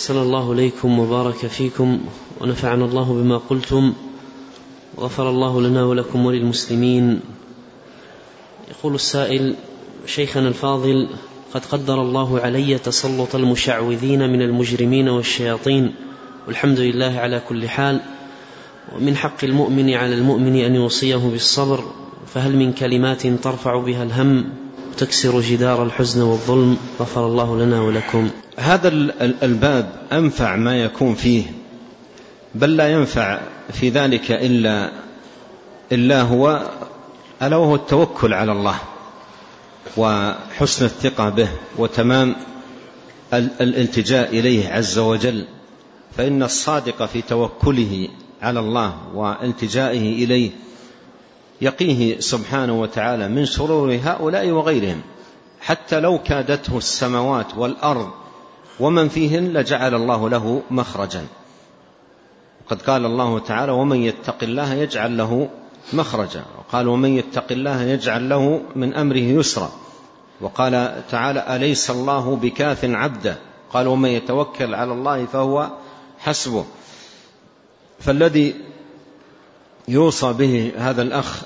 أحسن الله إليكم وبارك فيكم ونفعنا الله بما قلتم وغفر الله لنا ولكم وللمسلمين. يقول السائل شيخنا الفاضل قد قدر الله علي تسلط المشعوذين من المجرمين والشياطين والحمد لله على كل حال. ومن حق المؤمن على المؤمن أن يوصيه بالصبر فهل من كلمات ترفع بها الهم؟ وتكسر جدار الحزن والظلم غفر الله لنا ولكم. هذا الباب أنفع ما يكون فيه بل لا ينفع في ذلك إلا إلا هو ألا وهو التوكل على الله وحسن الثقة به وتمام الالتجاء إليه عز وجل. فإن الصادق في توكله على الله والتجائه إليه يقيه سبحانه وتعالى من شرور هؤلاء وغيرهم حتى لو كادته السماوات والأرض ومن فيهن لجعل الله له مخرجا. وقد قال الله تعالى ومن يتق الله يجعل له مخرجا. وقال ومن يتق الله يجعل له من أمره يسرا. وقال تعالى أليس الله بكاف عبده قال ومن يتوكل على الله فهو حسبه. فالذي يوصى به هذا الأخ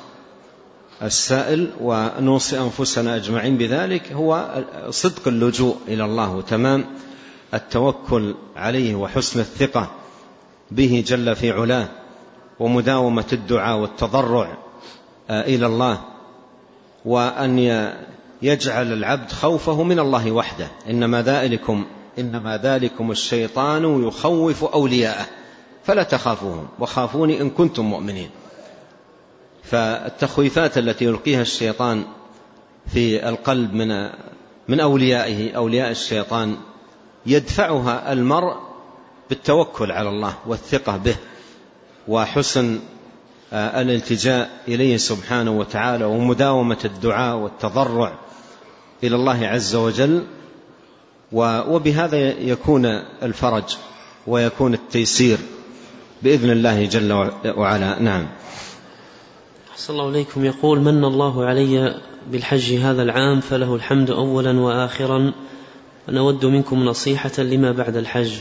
السائل ونوصي أنفسنا أجمعين بذلك هو صدق اللجوء إلى الله وتمام التوكل عليه وحسن الثقة به جل في علاه ومداومة الدعاء والتضرع إلى الله وأن يجعل العبد خوفه من الله وحده. إنما ذلكم إنما ذلكم الشيطان يخوف أولياءه. فلا تخافوهم وخافوني إن كنتم مؤمنين. فالتخويفات التي يلقيها الشيطان في القلب من من أوليائه أولياء الشيطان يدفعها المرء بالتوكل على الله والثقة به وحسن الالتجاء إليه سبحانه وتعالى ومداومة الدعاء والتضرع إلى الله عز وجل. وبهذا يكون الفرج ويكون التيسير. بإذن الله جل وعلا. نعم. أحسن الله إليكم. يقول من الله علي بالحج هذا العام فله الحمد أولا وآخرا. ونود منكم نصيحة لما بعد الحج.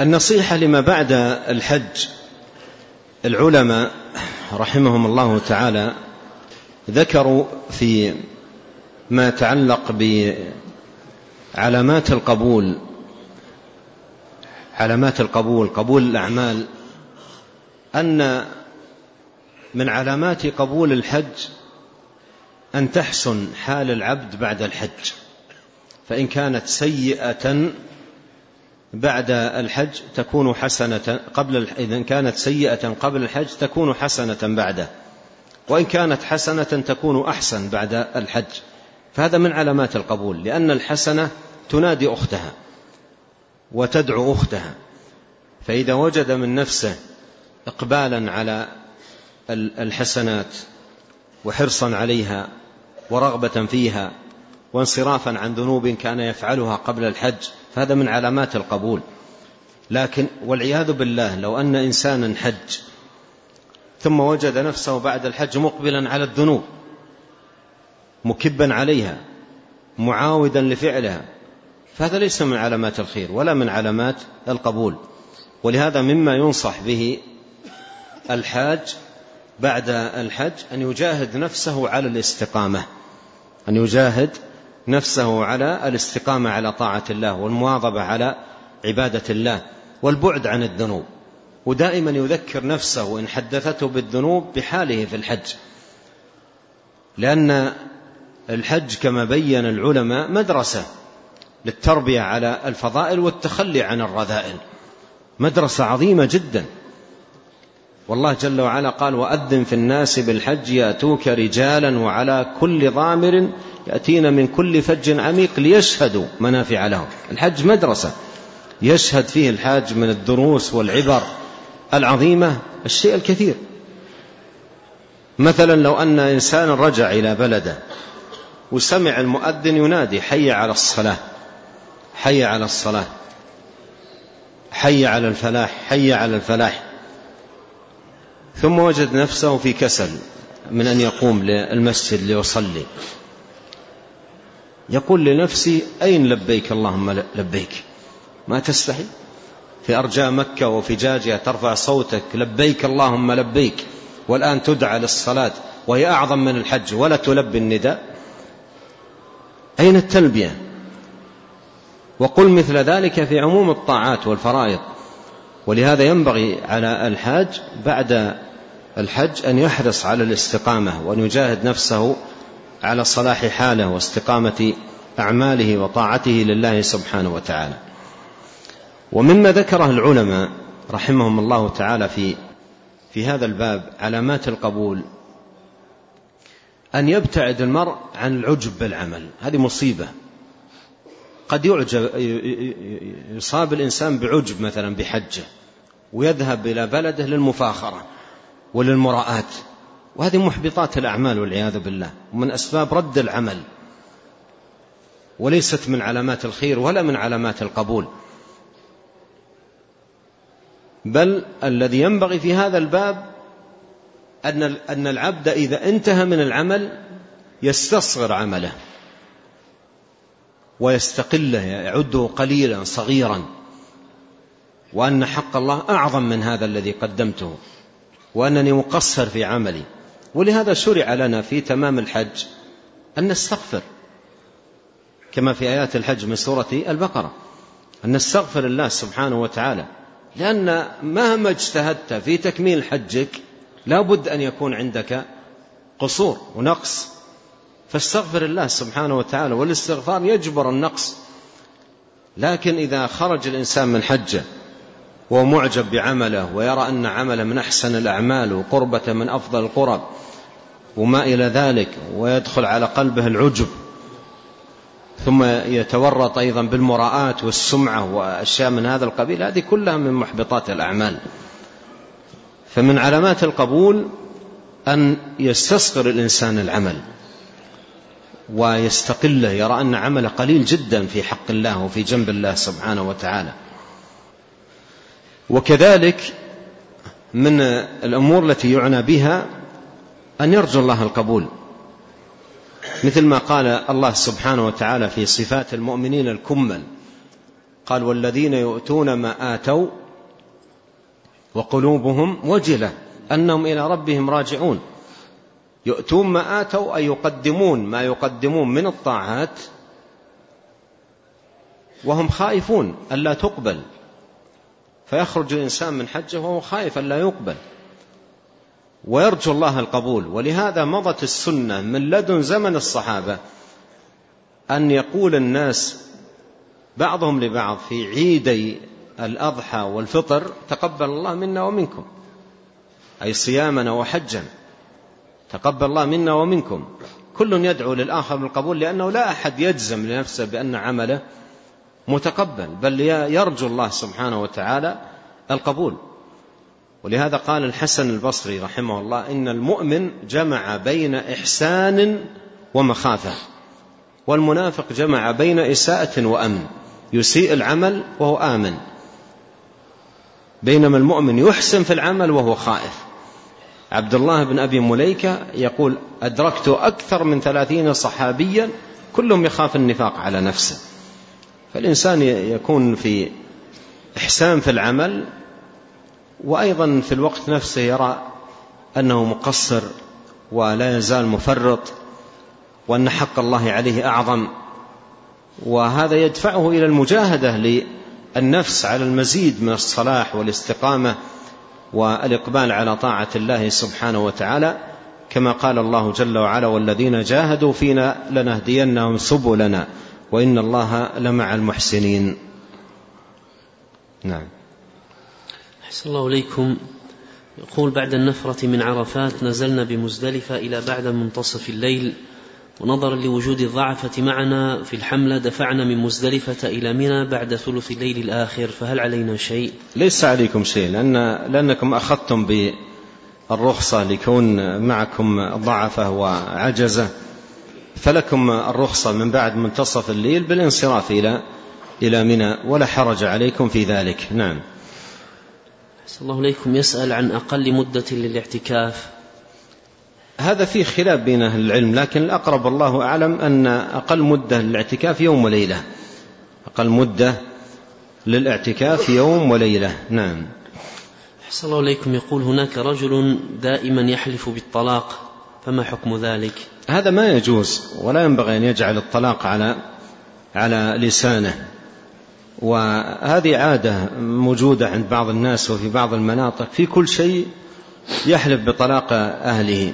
النصيحة لما بعد الحج العلماء رحمهم الله تعالى ذكروا في ما يتعلق بعلامات القبول علامات القبول قبول الأعمال أن من علامات قبول الحج أن تحسن حال العبد بعد الحج فإن كانت سيئة بعد الحج تكون حسنة قبل إذا كانت سيئة قبل الحج تكون حسنة بعده وإن كانت حسنة تكون أحسن بعد الحج فهذا من علامات القبول لأن الحسنة تنادي أختها وتدعو أختها فإذا وجد من نفسه إقبالا على الحسنات وحرصا عليها ورغبة فيها وانصرافا عن ذنوب كان يفعلها قبل الحج فهذا من علامات القبول. لكن والعياذ بالله لو أن إنسانا حج ثم وجد نفسه بعد الحج مقبلا على الذنوب مكبا عليها معاودا لفعلها فهذا ليس من علامات الخير ولا من علامات القبول. ولهذا مما ينصح به الحاج بعد الحج أن يجاهد نفسه على الاستقامة أن يجاهد نفسه على الاستقامة على طاعة الله والمواظبة على عبادة الله والبعد عن الذنوب. ودائما يذكر نفسه إن حدثته بالذنوب بحاله في الحج. لأن الحج كما بين العلماء مدرسة للتربية على الفضائل والتخلي عن الرذائل. مدرسة عظيمة جدا. والله جل وعلا قال وأذن في الناس بالحج يأتوك رجالا وعلى كل ضامر يأتين من كل فج عميق ليشهدوا منافع لهم. الحج مدرسة. يشهد فيه الحاج من الدروس والعبر العظيمة الشيء الكثير. مثلا لو أن إنسان رجع إلى بلده وسمع المؤذن ينادي حي على الصلاة حي على الصلاة حي على الفلاح حي على الفلاح. ثم وجد نفسه في كسل من أن يقوم للمسجد ليصلي. يقول لنفسي أين لبيك اللهم لبيك؟ ما تستحي. في أرجاء مكة وفجاجها ترفع صوتك لبيك اللهم لبيك. والآن تدعى للصلاة وهي أعظم من الحج ولا تلبي النداء. أين التلبية؟ وقل مثل ذلك في عموم الطاعات والفرائض. ولهذا ينبغي على الحاج بعد الحج أن يحرص على الاستقامة وأن يجاهد نفسه على صلاح حاله واستقامة أعماله وطاعته لله سبحانه وتعالى. ومما ذكره العلماء رحمهم الله تعالى في في هذا الباب علامات القبول. أن يبتعد المرء عن العجب بالعمل. هذه مصيبة. قد يعجب يصاب الإنسان بعجب مثلا بحجة ويذهب إلى بلده للمفاخرة وللمراءة وهذه محبطات الأعمال والعياذ بالله ومن أسباب رد العمل. وليست من علامات الخير ولا من علامات القبول. بل الذي ينبغي في هذا الباب أن العبد إذا انتهى من العمل يستصغر عمله. ويستقله يعده قليلا صغيرا. وأن حق الله أعظم من هذا الذي قدمته. وأنني مقصر في عملي. ولهذا شرع لنا في تمام الحج أن نستغفر. كما في آيات الحج من سورة البقرة. أن نستغفر الله سبحانه وتعالى. لأن مهما اجتهدت في تكميل حجك لا بد أن يكون عندك قصور ونقص. فاستغفر الله سبحانه وتعالى والاستغفار يجبر النقص. لكن إذا خرج الإنسان من حجة وهو معجب بعمله ويرى أن عمله من أحسن الأعمال وقربة من أفضل القرب وما إلى ذلك ويدخل على قلبه العجب ثم يتورط أيضا بالمراءات والسمعة وأشياء من هذا القبيل هذه كلها من محبطات الأعمال. فمن علامات القبول أن يستصغر الإنسان العمل. ويستقله يرى أن عمله قليل جدا في حق الله وفي جنب الله سبحانه وتعالى. وكذلك من الأمور التي يعنى بها أن يرجو الله القبول. مثل ما قال الله سبحانه وتعالى في صفات المؤمنين الكمل. قال والذين يؤتون ما آتوا وقلوبهم وجلة أنهم إلى ربهم راجعون. يؤتون ما آتوا أي يقدمون ما يقدمون من الطاعات وهم خائفون ألا تقبل. فيخرج الإنسان من حجه وهو خائف ألا يقبل. ويرجو الله القبول. ولهذا مضت السنة من لدن زمن الصحابة أن يقول الناس بعضهم لبعض في عيدي الأضحى والفطر تقبل الله منا ومنكم أي صيامنا وحجا تقبل الله منا ومنكم. كل يدعو للآخر بالقبول لأنه لا أحد يجزم لنفسه بأن عمله متقبل بل يرجو الله سبحانه وتعالى القبول. ولهذا قال الحسن البصري رحمه الله إن المؤمن جمع بين إحسان ومخافة والمنافق جمع بين إساءة وأمن يسيء العمل وهو آمن. بينما المؤمن يحسن في العمل وهو خائف. عبد الله بن أبي مليكة يقول أدركت أكثر من ثلاثين صحابيا كلهم يخاف النفاق على نفسه. فالإنسان يكون في إحسان في العمل وأيضا في الوقت نفسه يرى أنه مقصر ولا يزال مفرط وأن حق الله عليه أعظم. وهذا يدفعه إلى المجاهدة للنفس على المزيد من الصلاح والاستقامة والإقبال على طاعة الله سبحانه وتعالى كما قال الله جل وعلا والذين جاهدوا فينا لنهدينهم سبلنا وإن الله لمع المحسنين. نعم. أحسن الله إليكم. يقول بعد النفرة من عرفات نزلنا بمزدلفة إلى بعد منتصف الليل ونظرا لوجود الضعفة معنا في الحملة دفعنا من مزدلفة إلى منى بعد ثلث الليل الآخر فهل علينا شيء؟ ليس عليكم شيء لأن لأنكم أخذتم بالرخصة لكون معكم ضعفة وعجزة فلكم الرخصة من بعد منتصف الليل بالانصراف إلى إلى منى ولا حرج عليكم في ذلك. نعم. الله إليكم. يسأل عن أقل مدة للاعتكاف. هذا فيه خلاف بين أهل العلم لكن الأقرب الله أعلم أن أقل مدة للاعتكاف يوم وليلة. أقل مدة للاعتكاف يوم وليلة. نعم. أحسن الله إليكم. يقول هناك رجل دائما يحلف بالطلاق فما حكم ذلك؟ هذا ما يجوز ولا ينبغي أن يجعل الطلاق على على لسانه. وهذه عادة موجودة عند بعض الناس وفي بعض المناطق في كل شيء يحلف بطلاق أهله.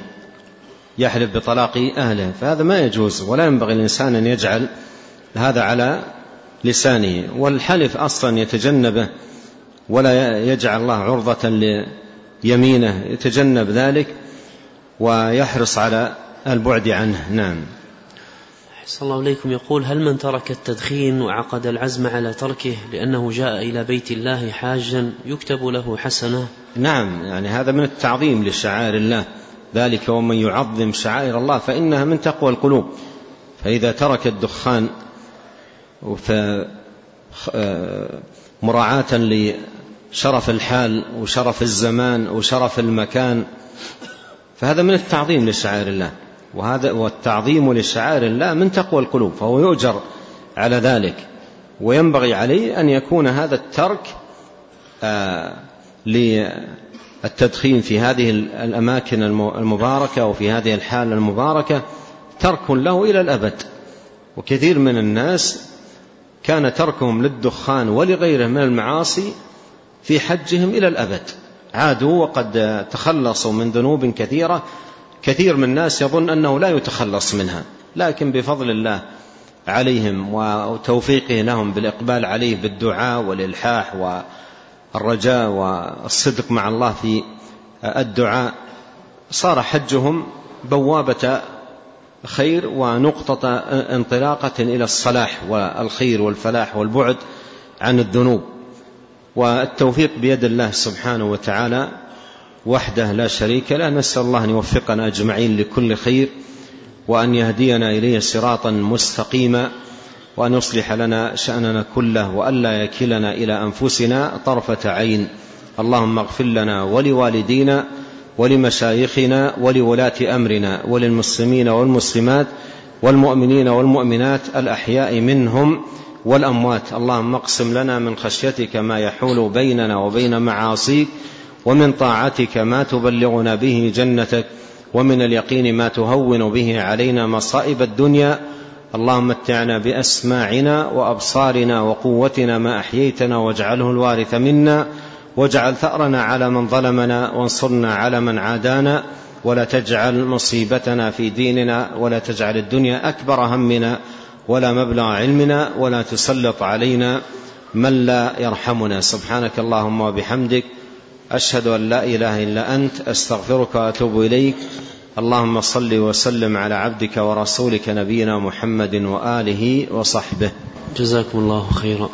يحلف بطلاق أهله فهذا ما يجوز ولا ينبغي الإنسان أن يجعل هذا على لسانه. والحلف أصلا يتجنبه ولا يجعل الله عرضة ليمينه يتجنب ذلك ويحرص على البعد عنه. نعم. أحسن الله إليكم. يقول هل من ترك التدخين وعقد العزم على تركه لأنه جاء إلى بيت الله حاجا يكتب له حسنة؟ نعم يعني هذا من التعظيم لشعائر الله. ذلك ومن يعظم شعائر الله فإنها من تقوى القلوب. فإذا ترك الدخان مراعاة لشرف الحال وشرف الزمان وشرف المكان فهذا من التعظيم لشعائر الله. وهذا والتعظيم لشعائر الله من تقوى القلوب فهو يؤجر على ذلك. وينبغي عليه أن يكون هذا الترك آه للتدخين في هذه الأماكن المباركة وفي هذه الحالة المباركة ترك له إلى الأبد. وكثير من الناس كان تركهم للدخان ولغيره من المعاصي في حجهم إلى الأبد. عادوا وقد تخلصوا من ذنوب كثيرة. كثير من الناس يظن أنه لا يتخلص منها. لكن بفضل الله عليهم وتوفيقه لهم بالإقبال عليه بالدعاء والإلحاح والرجاء والصدق مع الله في الدعاء. صار حجهم بوابة خير ونقطة انطلاقة إلى الصلاح والخير والفلاح والبعد عن الذنوب. والتوفيق بيد الله سبحانه وتعالى وحده لا شريك له. نسأل الله أن يوفقنا أجمعين لكل خير وأن يهدينا إليه صراطا مستقيما. وأن يصلح لنا شأننا كله وألا يكلنا إلى أنفسنا طرفة عين. اللهم اغفر لنا ولوالدينا ولمشايخنا ولولاة أمرنا وللمسلمين والمسلمات والمؤمنين والمؤمنات الأحياء منهم والأموات. اللهم اقسم لنا من خشيتك ما يحول بيننا وبين معاصيك ومن طاعتك ما تبلغنا به جنتك ومن اليقين ما تهون به علينا مصائب الدنيا اللهم متعنا بأسماعنا وأبصارنا وقوتنا ما أحييتنا واجعله الوارث منا واجعل ثأرنا على من ظلمنا وانصرنا على من عادانا ولا تجعل مصيبتنا في ديننا ولا تجعل الدنيا أكبر همنا ولا مبلغ علمنا ولا تسلط علينا من لا يرحمنا. سبحانك اللهم وبحمدك أشهد أن لا إله إلا أنت أستغفرك وأتوب إليك. اللهم صل وسلم على عبدك ورسولك نبينا محمد وآله وصحبه. جزاكم الله خيرا.